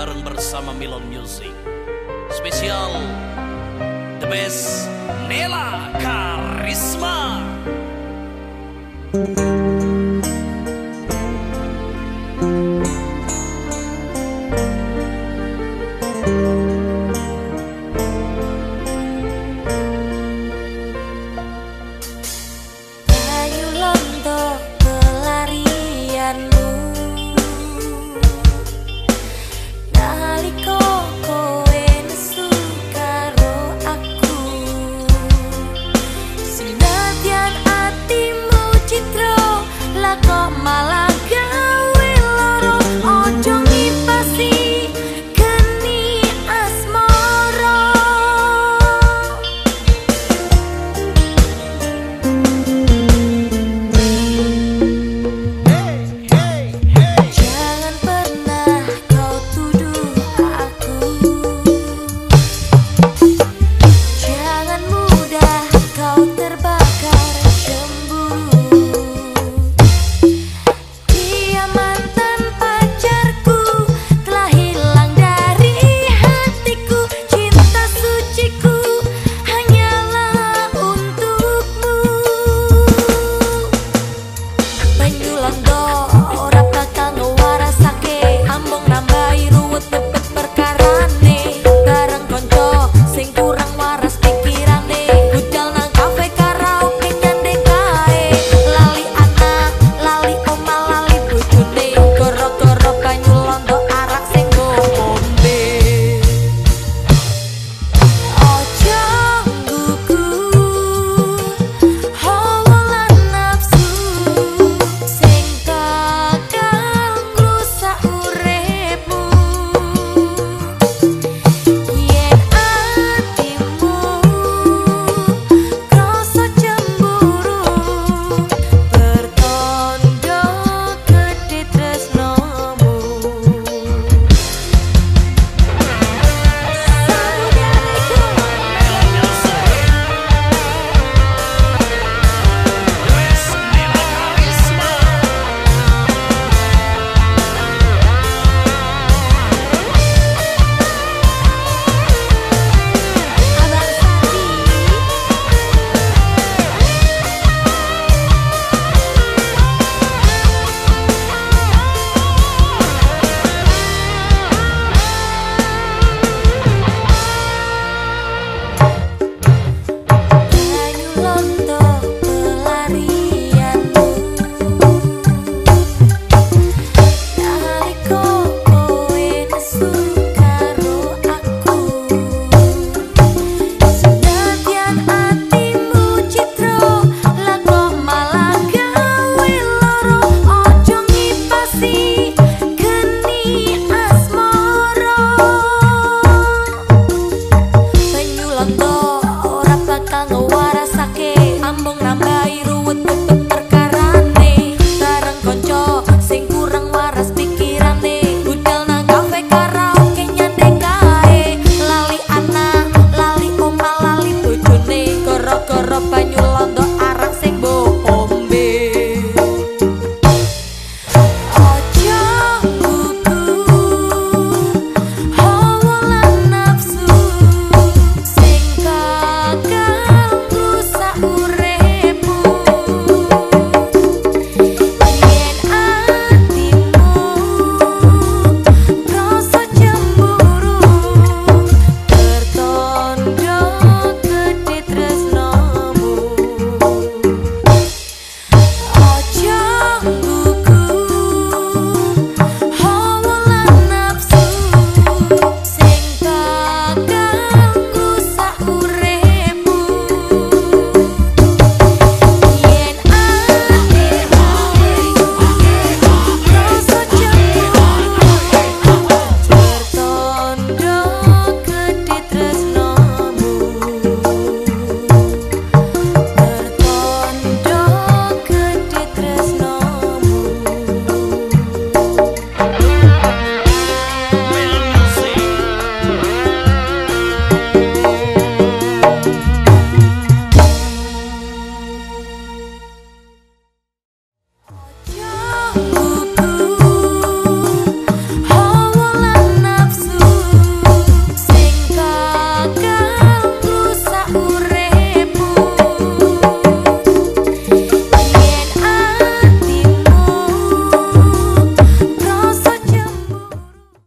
bareng bersama Milon Music. Spesial The Best Nela Karisma. malam.